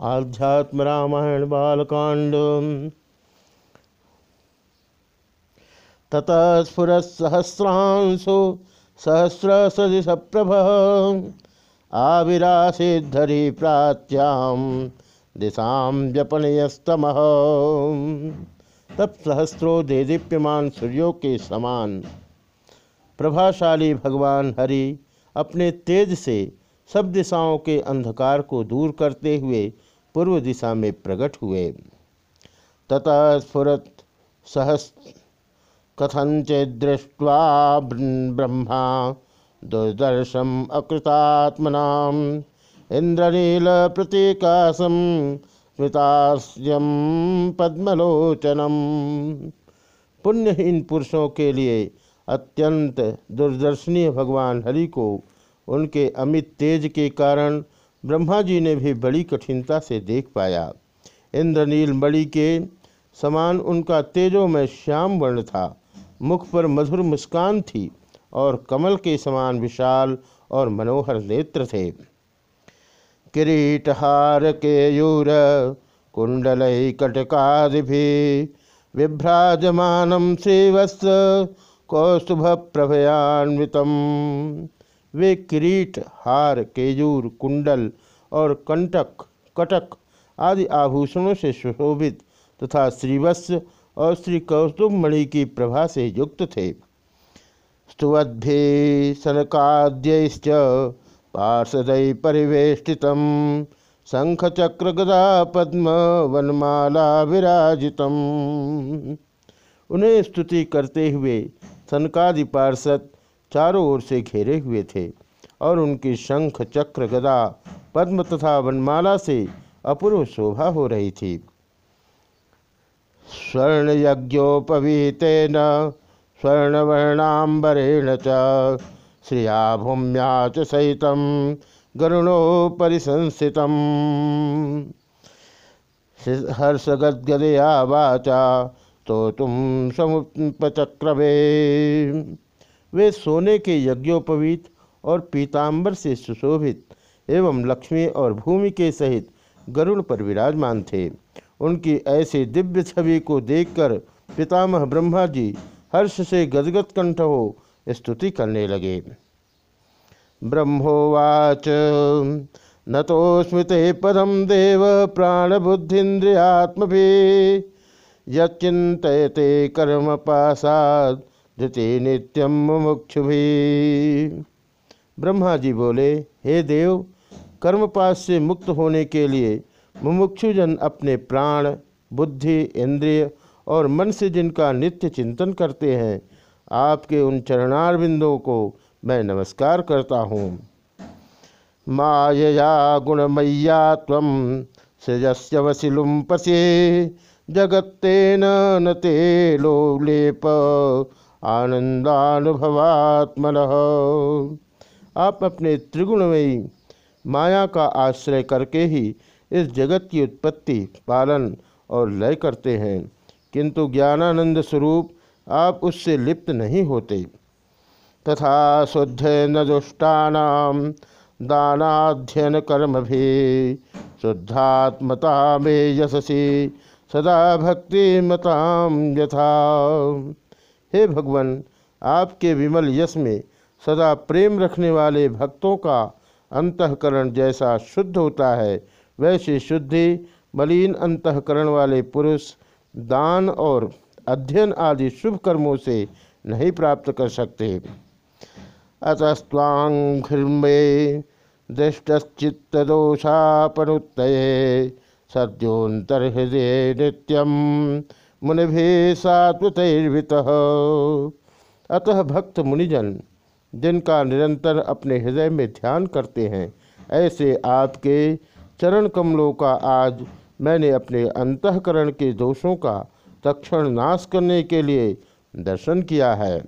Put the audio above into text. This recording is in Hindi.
आध्यात्म रामायण बालकांड। ततः स्फुरत्सहस्रांशु सहस्र सदिश प्रभ आविरासिद्धरी प्राच्याम दिशा व्यपनयस्तम। तब सहस्रों दे दीप्यमान सूर्यों के समान। प्रभाशाली भगवान हरि अपने तेज से सब दिशाओं के अंधकार को दूर करते हुए पूर्व दिशा में प्रकट हुए। ततः स्फुरत सहस कथंचिदृष्ट्वा ब्रह्मा दुर्दर्शम अकृतात्मना इंद्रनील प्रतीकाशम स्मृतास्यम पद्मलोचनम। पुण्यहीन पुरुषों के लिए अत्यंत दुर्दर्शनीय भगवान हरि को उनके अमित तेज के कारण ब्रह्मा जी ने भी बड़ी कठिनता से देख पाया। इंद्रनील मणि के समान उनका तेजो में श्याम वर्ण था। मुख पर मधुर मुस्कान थी और कमल के समान विशाल और मनोहर नेत्र थे। किरीटहार केयूर कुंडल कटकादि विभ्राजमान श्रीवत्स कौस्तुभ प्रभयान्वितम वे किरीट, हार, केजूर, कुंडल और कंटक, कटक आदि आभूषणों से सुशोभित तथा श्रीवत्स और श्री कौस्तुभ मणि की प्रभा से युक्त थे। स्तुवद्भि सनकाद्यश्च पार्षदय परिवेष्टित शंख गदा पद्म वनमाला विराजित उन्हें स्तुति करते हुए सनकादि पार्षद चारों ओर से घेरे हुए थे और उनकी शंख, चक्र, गदा, पद्म तथा वनमाला से अपूर्व शोभा हो रही थी। स्वर्ण यज्ञोपवीतेन स्वर्णवर्णाबरेण च श्रिया भूम्या च सहित संस्थित हर्षगदगदया वाचा तो तुम समुपचक्रवे वे सोने के यज्ञोपवीत और पीताम्बर से सुशोभित एवं लक्ष्मी और भूमि के सहित गरुड़ पर विराजमान थे। उनकी ऐसी दिव्य छवि को देखकर पितामह ब्रह्मा जी हर्ष से गदगद कंठ हो स्तुति करने लगे। ब्रह्मोवाच, न तो स्मृते पदम देव प्राणबुद्धिन्द्रियात्म भी यचिंतते कर्म पासाद धृति नित्यम मुमुक्षु भी ब्रह्मा जी बोले, हे देव, कर्मपात से मुक्त होने के लिए मुमुक्षुजन अपने प्राण, बुद्धि, इंद्रिय और मन से जिनका नित्य चिंतन करते हैं, आपके उन चरणार बिंदों को मैं नमस्कार करता हूँ। मायया गुणमय्या तम सृजस्य वशिलुम्पसे जगत्तेन न ते लोलेप आनंदानुभवात्मन। आप अपने त्रिगुणमयी माया का आश्रय करके ही इस जगत की उत्पत्ति, पालन और लय करते हैं। किंतु ज्ञानानंद स्वरूप आप उससे लिप्त नहीं होते। तथा शुद्ध न दुष्टान दानाध्ययन कर्म भी, शुद्धात्मता में यशसी, सदा भक्ति मताम यथा। हे भगवान, आपके विमल यश में सदा प्रेम रखने वाले भक्तों का अंतकरण जैसा शुद्ध होता है, वैसे शुद्धि, मलिन अंतकरण वाले पुरुष दान और अध्ययन आदि शुभ कर्मों से नहीं प्राप्त कर सकते। अतस्वांघ्रमे दृष्टचित्तदोषापनुत्त सद्योन्तर्हृदय नित्यम। मुनि सात्वतर्वित अतः भक्त मुनिजन, जिनका निरंतर अपने हृदय में ध्यान करते हैं, ऐसे आपके चरण कमलों का आज मैंने अपने अंतकरण के दोषों का तक्षण नाश करने के लिए दर्शन किया है।